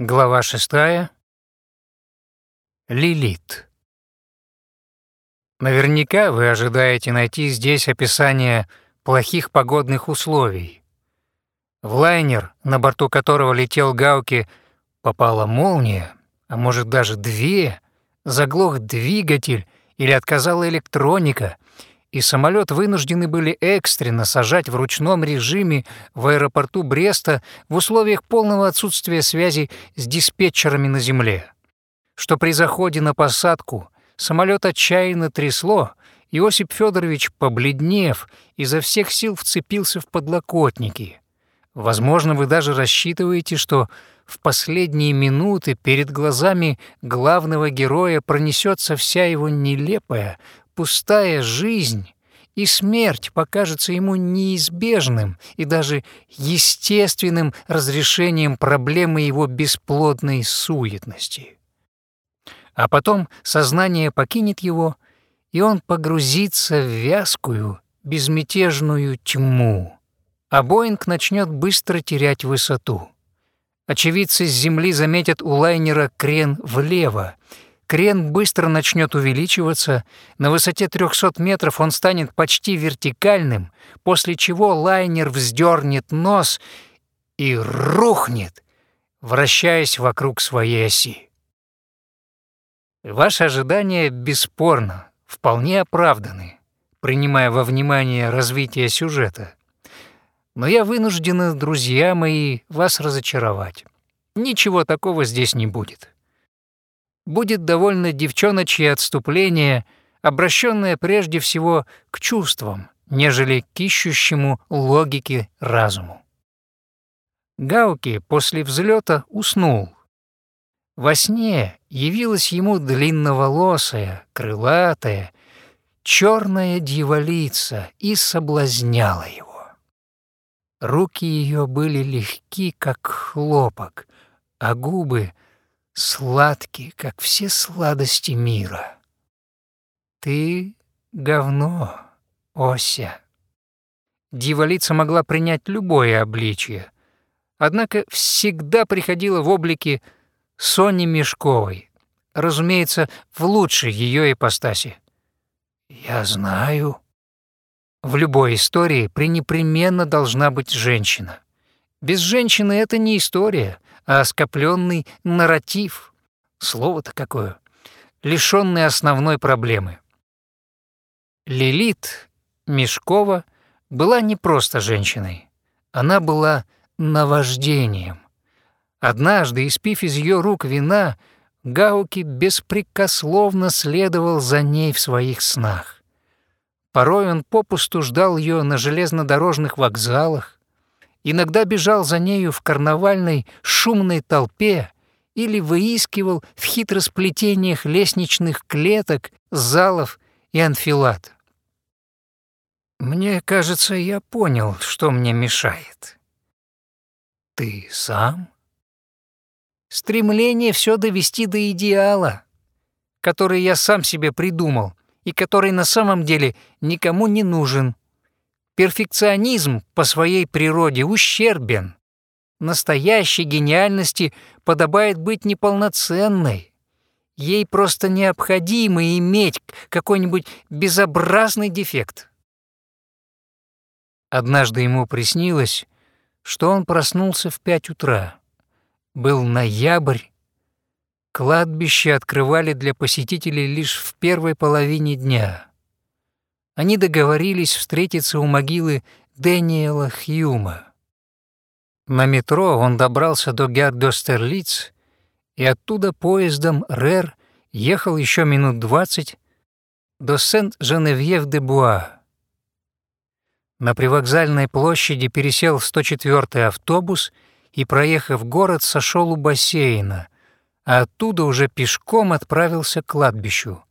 Глава шестая. Лилит. Наверняка вы ожидаете найти здесь описание плохих погодных условий. В лайнер, на борту которого летел Гауки, попала молния, а может даже две, заглох двигатель или отказала электроника, и самолет вынуждены были экстренно сажать в ручном режиме в аэропорту Бреста в условиях полного отсутствия связи с диспетчерами на земле. Что при заходе на посадку самолет отчаянно трясло, Иосип Федорович, побледнев, изо всех сил вцепился в подлокотники. Возможно, вы даже рассчитываете, что в последние минуты перед глазами главного героя пронесется вся его нелепая, пустая жизнь, и смерть покажется ему неизбежным и даже естественным разрешением проблемы его бесплодной суетности. А потом сознание покинет его, и он погрузится в вязкую, безмятежную тьму, а Боинг начнет быстро терять высоту. Очевидцы с земли заметят у лайнера крен влево, Крен быстро начнет увеличиваться, на высоте 300 метров он станет почти вертикальным, после чего лайнер вздернет нос и рухнет, вращаясь вокруг своей оси. Ваши ожидания бесспорно, вполне оправданы, принимая во внимание развитие сюжета. Но я вынуждена, друзья мои, вас разочаровать. Ничего такого здесь не будет будет довольно девчоночье отступление, обращенное прежде всего к чувствам, нежели к ищущему логике разуму. Гауки после взлета уснул. Во сне явилась ему длинноволосая, крылатая, черная дьяволица и соблазняла его. Руки ее были легки, как хлопок, а губы — сладкий, как все сладости мира. Ты — говно, Ося. Дьяволица могла принять любое обличие, однако всегда приходила в облике Сони Мешковой, разумеется, в лучшей ее ипостаси. «Я знаю». В любой истории пренепременно должна быть женщина. Без женщины это не история, а скопленный нарратив. Слово-то какое. Лишённый основной проблемы. Лилит Мешкова была не просто женщиной. Она была наваждением. Однажды, испив из ее рук вина, Гауки беспрекословно следовал за ней в своих снах. Порой он попусту ждал ее на железнодорожных вокзалах, иногда бежал за нею в карнавальной шумной толпе или выискивал в хитросплетениях лестничных клеток, залов и анфилат. Мне кажется, я понял, что мне мешает. Ты сам? Стремление все довести до идеала, который я сам себе придумал и который на самом деле никому не нужен. Перфекционизм по своей природе ущербен. Настоящей гениальности подобает быть неполноценной. Ей просто необходимо иметь какой-нибудь безобразный дефект. Однажды ему приснилось, что он проснулся в пять утра. Был ноябрь. Кладбище открывали для посетителей лишь в первой половине дня. Они договорились встретиться у могилы Дэниела Хьюма. На метро он добрался до Гердостерлиц и оттуда поездом РЭР ехал еще минут двадцать до Сент-Женевьев-де-Буа. На привокзальной площади пересел в 104-й автобус и, проехав город, сошел у бассейна, а оттуда уже пешком отправился к кладбищу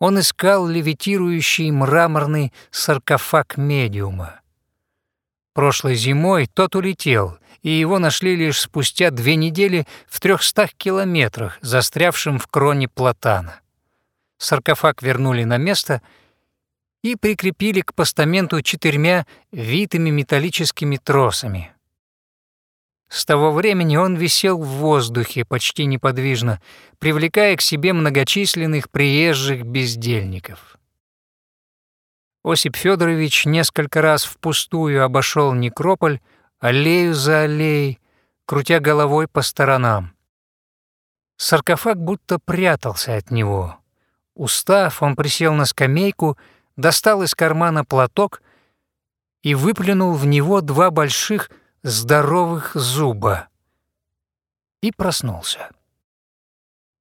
он искал левитирующий мраморный саркофаг медиума. Прошлой зимой тот улетел, и его нашли лишь спустя две недели в трехстах километрах, застрявшим в кроне платана. Саркофаг вернули на место и прикрепили к постаменту четырьмя витыми металлическими тросами. С того времени он висел в воздухе почти неподвижно, привлекая к себе многочисленных приезжих бездельников. Осип Федорович несколько раз впустую обошел некрополь, аллею за аллеей, крутя головой по сторонам. Саркофаг будто прятался от него. Устав, он присел на скамейку, достал из кармана платок и выплюнул в него два больших здоровых зуба и проснулся.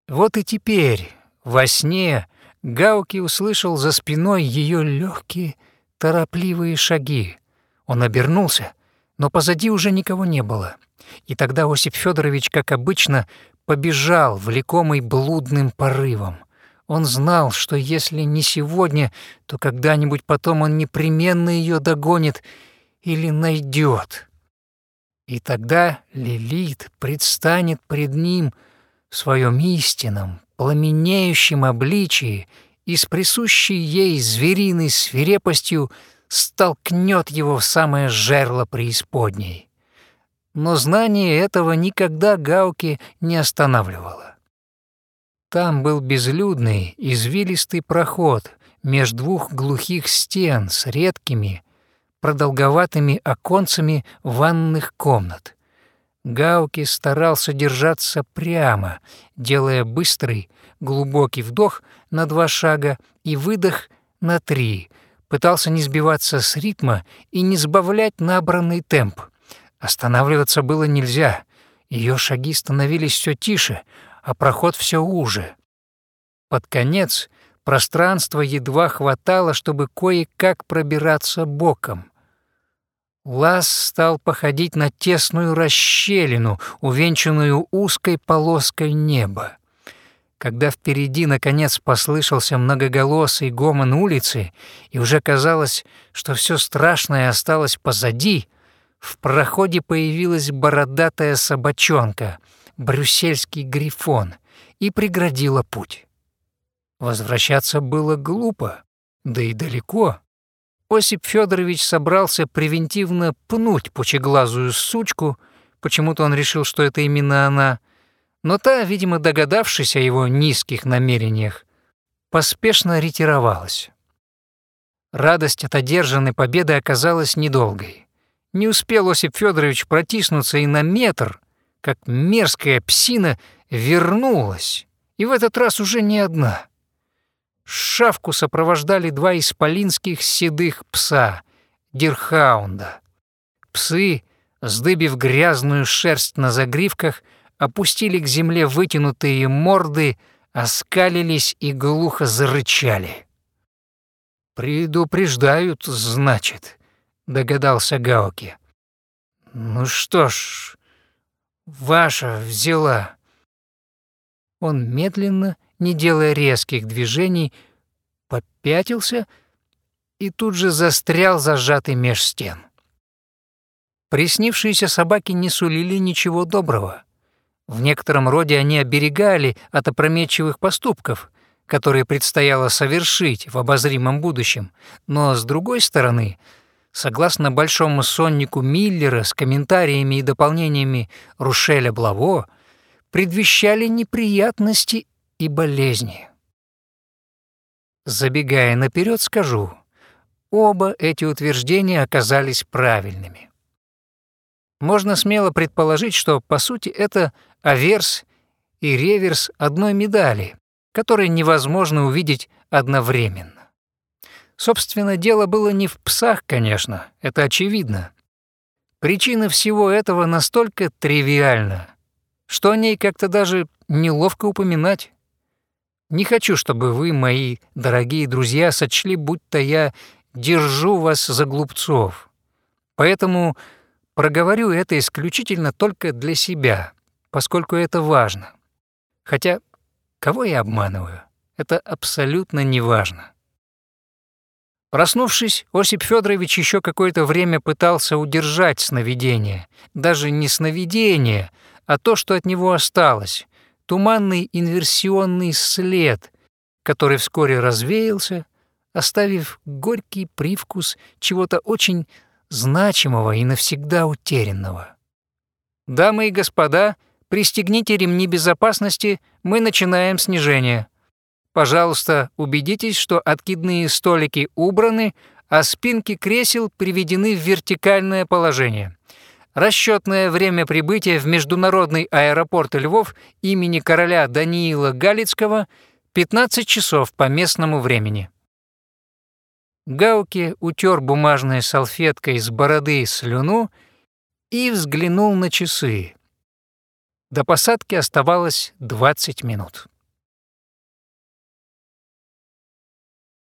Вот и теперь, во сне, Гауки услышал за спиной ее легкие, торопливые шаги. Он обернулся, но позади уже никого не было. И тогда Осип Федорович, как обычно, побежал, влекомый блудным порывом. Он знал, что если не сегодня, то когда-нибудь потом он непременно ее догонит или найдет. И тогда Лилит предстанет пред ним в своем истинном, пламенеющем обличии и с присущей ей звериной свирепостью столкнет его в самое жерло преисподней. Но знание этого никогда Гауки не останавливало. Там был безлюдный, извилистый проход меж двух глухих стен с редкими, продолговатыми оконцами ванных комнат. Гауки старался держаться прямо, делая быстрый, глубокий вдох на два шага и выдох на три, пытался не сбиваться с ритма и не сбавлять набранный темп. Останавливаться было нельзя, ее шаги становились все тише, а проход все уже. Под конец пространства едва хватало, чтобы кое-как пробираться боком. Лаз стал походить на тесную расщелину, увенчанную узкой полоской неба. Когда впереди наконец послышался многоголосый гомон улицы, и уже казалось, что все страшное осталось позади, в проходе появилась бородатая собачонка, брюссельский грифон, и преградила путь. Возвращаться было глупо, да и далеко. Осип Федорович собрался превентивно пнуть пучеглазую сучку, почему-то он решил, что это именно она, но та, видимо, догадавшись о его низких намерениях, поспешно ретировалась. Радость от одержанной победы оказалась недолгой. Не успел Осип Федорович протиснуться и на метр, как мерзкая псина вернулась, и в этот раз уже не одна. Шавку сопровождали два исполинских седых пса, дирхаунда. Псы, сдыбив грязную шерсть на загривках, опустили к земле вытянутые морды, оскалились и глухо зарычали. «Предупреждают, значит», — догадался Гаоки. «Ну что ж, ваша взяла». Он медленно не делая резких движений, попятился и тут же застрял зажатый меж стен. Приснившиеся собаки не сулили ничего доброго. В некотором роде они оберегали от опрометчивых поступков, которые предстояло совершить в обозримом будущем, но, с другой стороны, согласно большому соннику Миллера с комментариями и дополнениями Рушеля Блаво, предвещали неприятности и болезни. Забегая наперед, скажу, оба эти утверждения оказались правильными. Можно смело предположить, что, по сути, это аверс и реверс одной медали, которые невозможно увидеть одновременно. Собственно, дело было не в псах, конечно, это очевидно. Причина всего этого настолько тривиальна, что о ней как-то даже неловко упоминать. Не хочу, чтобы вы, мои дорогие друзья, сочли, будто я держу вас за глупцов. Поэтому проговорю это исключительно только для себя, поскольку это важно. Хотя, кого я обманываю? Это абсолютно не важно. Проснувшись, Осип Федорович еще какое-то время пытался удержать сновидение. Даже не сновидение, а то, что от него осталось, туманный инверсионный след, который вскоре развеялся, оставив горький привкус чего-то очень значимого и навсегда утерянного. Дамы и господа, пристегните ремни безопасности, мы начинаем снижение. Пожалуйста, убедитесь, что откидные столики убраны, а спинки кресел приведены в вертикальное положение. Расчетное время прибытия в международный аэропорт Львов имени короля Даниила Галицкого – 15 часов по местному времени. Гауки утер бумажной салфеткой с бороды слюну и взглянул на часы. До посадки оставалось 20 минут.